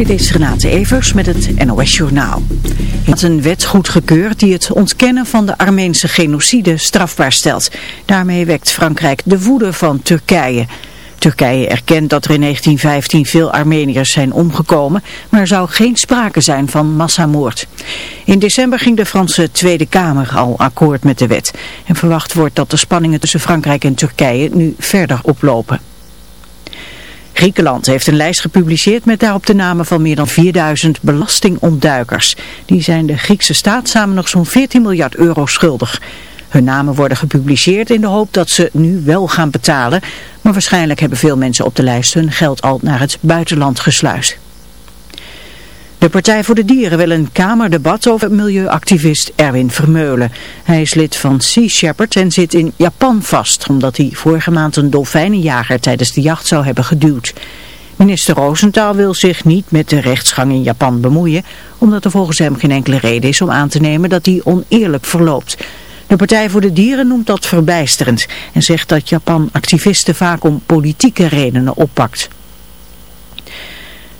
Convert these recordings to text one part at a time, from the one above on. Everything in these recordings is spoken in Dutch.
Dit is Renate Evers met het NOS Journaal. Het is een wet goedgekeurd die het ontkennen van de Armeense genocide strafbaar stelt. Daarmee wekt Frankrijk de woede van Turkije. Turkije erkent dat er in 1915 veel Armeniërs zijn omgekomen, maar er zou geen sprake zijn van massamoord. In december ging de Franse Tweede Kamer al akkoord met de wet. En verwacht wordt dat de spanningen tussen Frankrijk en Turkije nu verder oplopen. Griekenland heeft een lijst gepubliceerd met daarop de namen van meer dan 4000 belastingontduikers. Die zijn de Griekse staat samen nog zo'n 14 miljard euro schuldig. Hun namen worden gepubliceerd in de hoop dat ze nu wel gaan betalen. Maar waarschijnlijk hebben veel mensen op de lijst hun geld al naar het buitenland gesluist. De Partij voor de Dieren wil een kamerdebat over milieuactivist Erwin Vermeulen. Hij is lid van Sea Shepherd en zit in Japan vast, omdat hij vorige maand een dolfijnenjager tijdens de jacht zou hebben geduwd. Minister Roosentaal wil zich niet met de rechtsgang in Japan bemoeien, omdat er volgens hem geen enkele reden is om aan te nemen dat die oneerlijk verloopt. De Partij voor de Dieren noemt dat verbijsterend en zegt dat Japan activisten vaak om politieke redenen oppakt.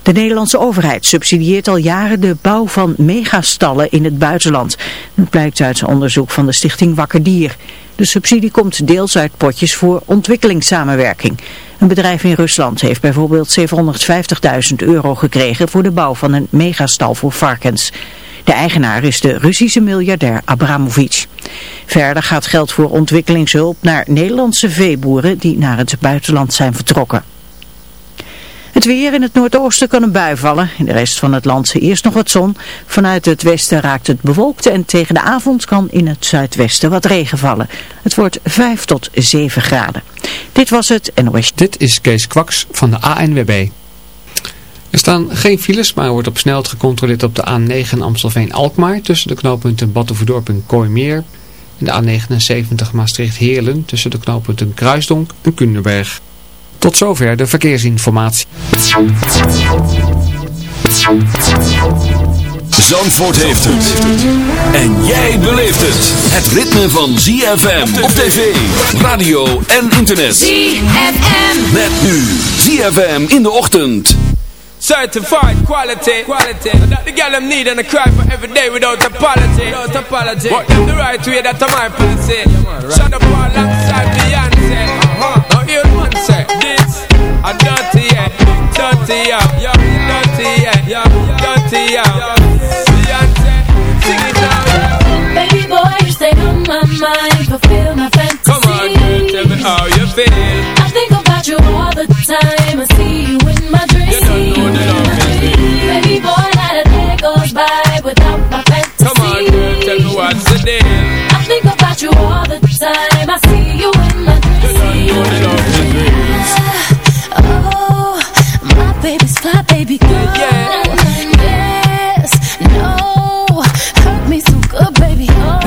De Nederlandse overheid subsidieert al jaren de bouw van megastallen in het buitenland. Dat blijkt uit onderzoek van de stichting Wakker Dier. De subsidie komt deels uit potjes voor ontwikkelingssamenwerking. Een bedrijf in Rusland heeft bijvoorbeeld 750.000 euro gekregen voor de bouw van een megastal voor varkens. De eigenaar is de Russische miljardair Abramovic. Verder gaat geld voor ontwikkelingshulp naar Nederlandse veeboeren die naar het buitenland zijn vertrokken. Het weer in het noordoosten kan een bui vallen. In de rest van het land eerst nog wat zon. Vanuit het westen raakt het bewolkt en tegen de avond kan in het zuidwesten wat regen vallen. Het wordt 5 tot 7 graden. Dit was het NOS. Dit is Kees Kwaks van de ANWB. Er staan geen files, maar wordt op snelheid gecontroleerd op de A9 Amstelveen-Alkmaar tussen de knooppunten Battenverdorp en Kooimeer. En de A79 Maastricht-Heerlen tussen de knooppunten Kruisdonk en Kunderberg. Tot zover de verkeersinformatie. Zandvoort heeft het. En jij beleeft het. Het ritme van ZFM op tv, radio en internet. ZFM. Met nu ZFM in de ochtend. Certified quality, quality. That the girl them need and I cry for every day without apology. Without apology. What the right way, that's my policy. Shut up alongside Beyonce. I'm dirty, yeah, dirty, yeah, yeah, dirty, yeah, yeah, dirty, yeah. Beyonce, sing it now. Baby boy, you stay on my mind, fulfill my fantasy. Come on, girl, tell me how you feel. I think about you all the time. I see you in my dreams. You don't know love is. Baby boy, not a day goes by without my fantasy. Come on, girl, tell me what's the deal. I think about you all the time. I see you in my dreams. You don't know the love baby girl. Yeah. Yes, no, hurt me so good, baby. Oh,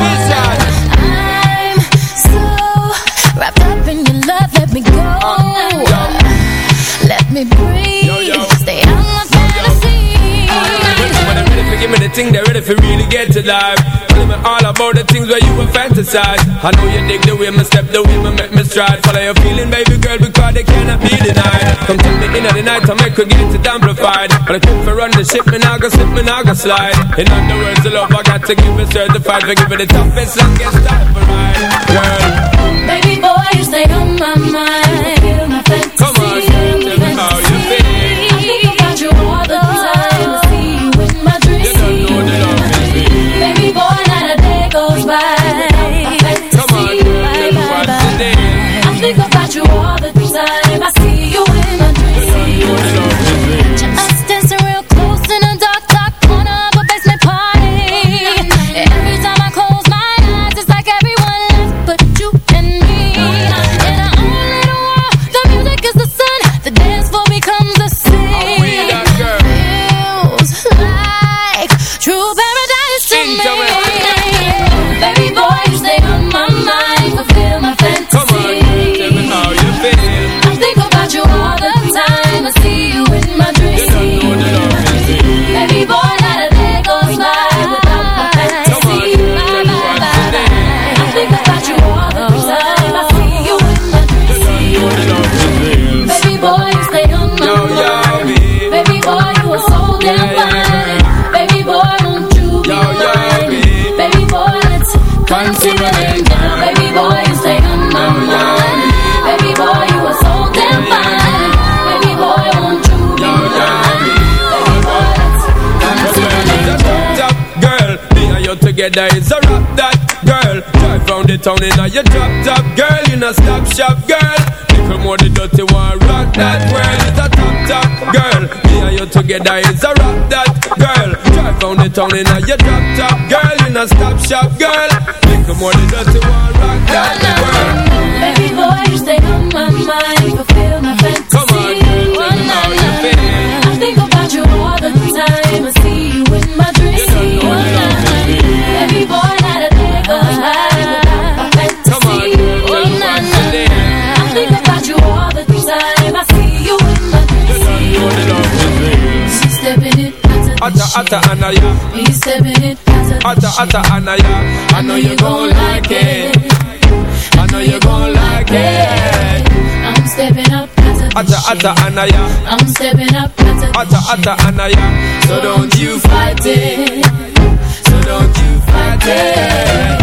I'm so wrapped up in your love. Let me go. Let me breathe. I'm ready for give me the thing, they're ready for really get to life. Tell me all about the things where you were fantasize. I know you dig the way me step, the way me make me stride. Follow your feeling, baby girl, because they cannot be denied. Come take me in the night, I make her get it amplified. But I keep for run the ship, me now go slip, me now go slide. In other words, the love I got to give it certified. For giving the toughest, longest time for ride. Girl, Baby boy, you stay on my mind. Together is a rap that girl. Drive round the town in a your drop top girl. You know stop shop girl. Little more the dirty one rock that world. It's a top top girl. Me and you together is a rap that girl. Drive round the town in a your drop top girl. You know stop shop girl. Little more the dirty one rock that world. Atta, atta, anaya. He's stepping it, Atta, atta, anaya. I know you gon' like it. I know you gon' like it. I'm stepping up, Atta, atta, anaya. I'm stepping up, Atta, atta, anaya. So don't you fight it. So don't you fight it.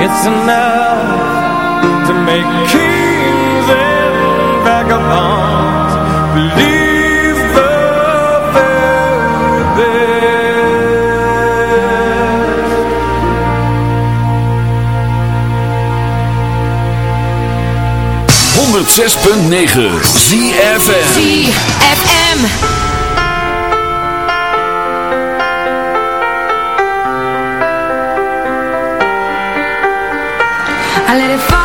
It's enough to make you. 6.9 ZFM ZFM I let it fall.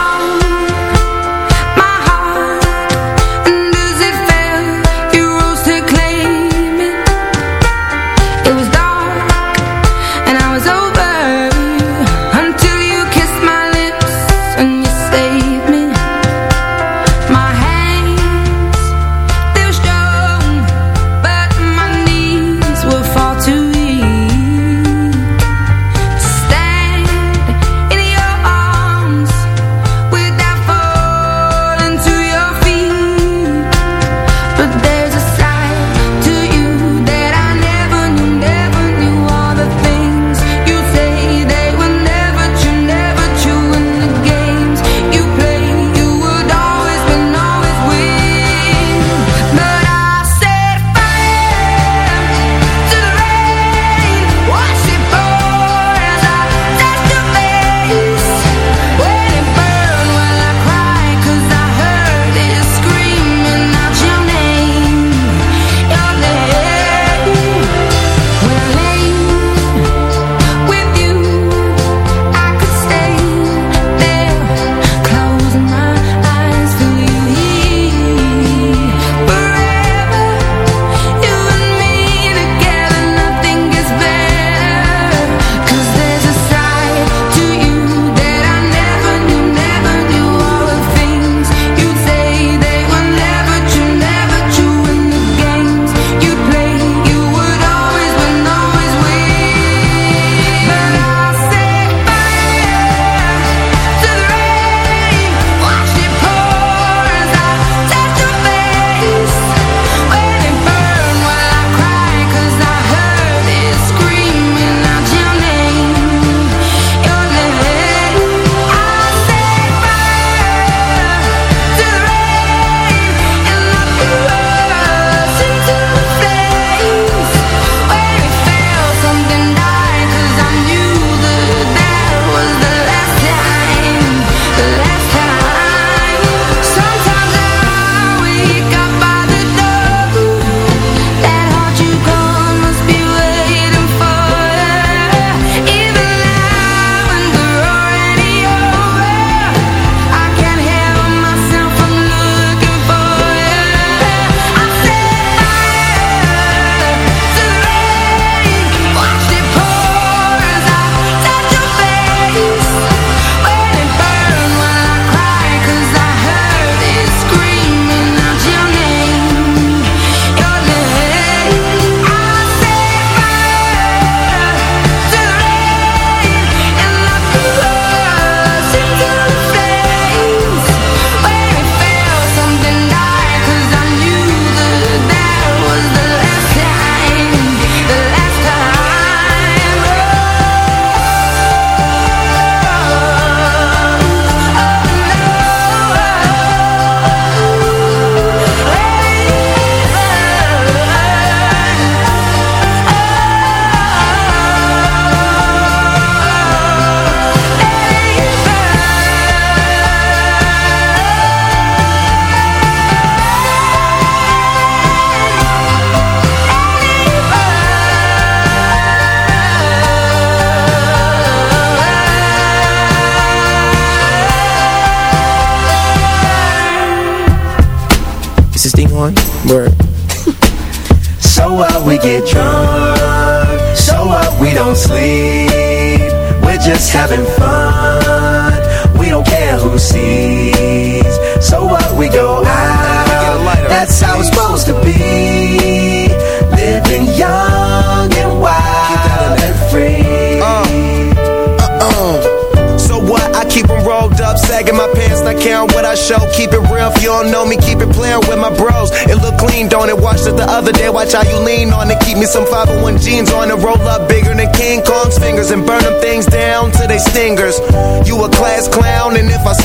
Me some 501 jeans on it, roll up bigger than King Kong's fingers and burn them things down to they stingers. You a class clown,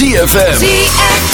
ZFM. ZFM.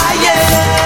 fire.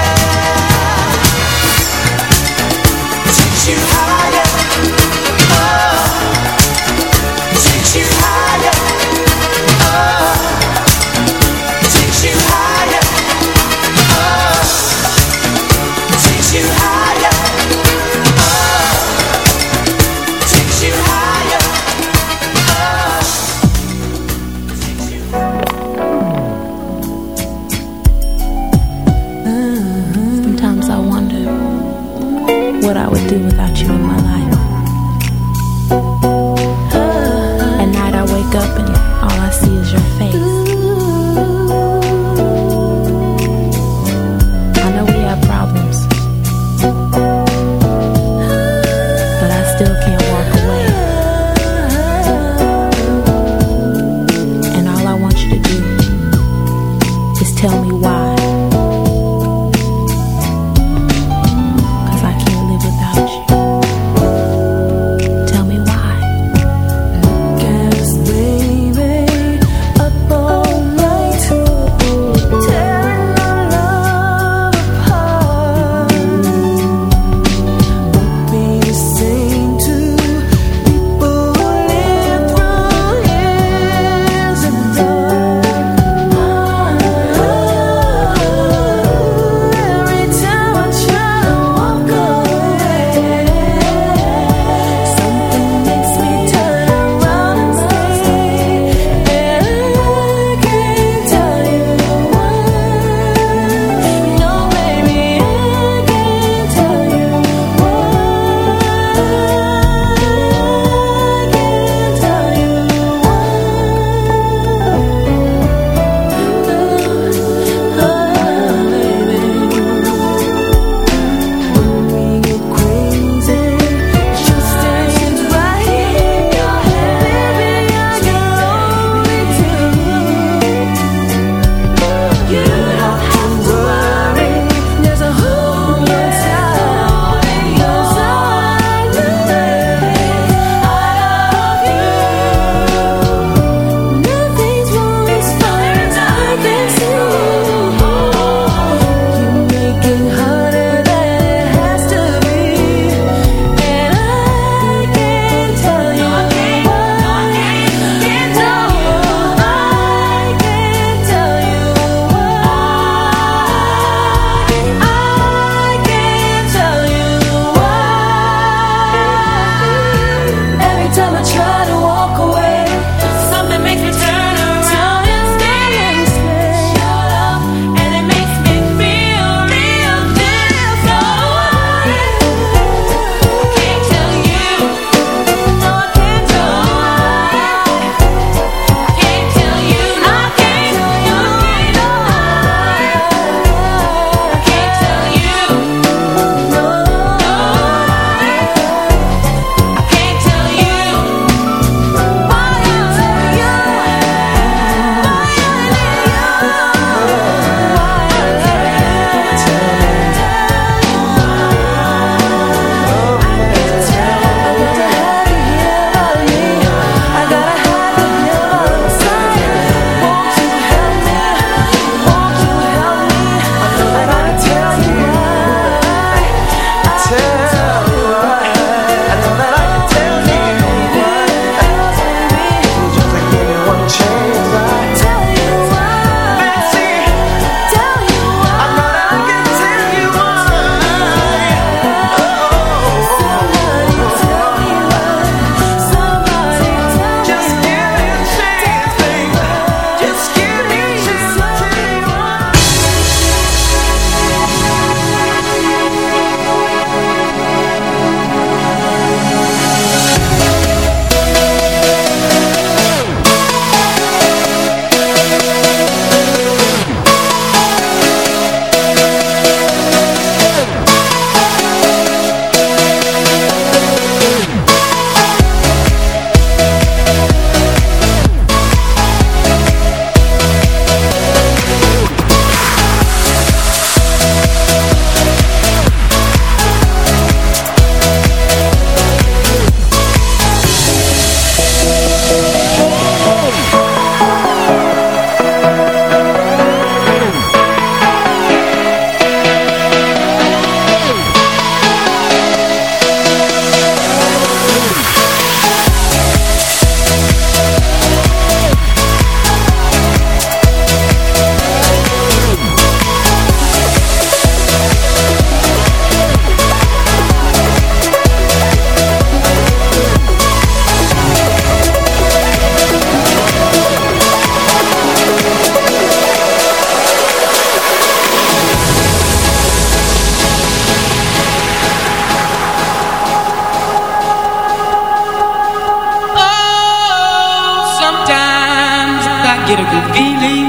get a good feeling,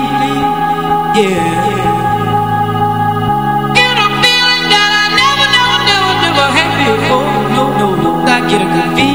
yeah. Get a feeling that I never, never, never, never had before. No, no, no, I get a good feeling.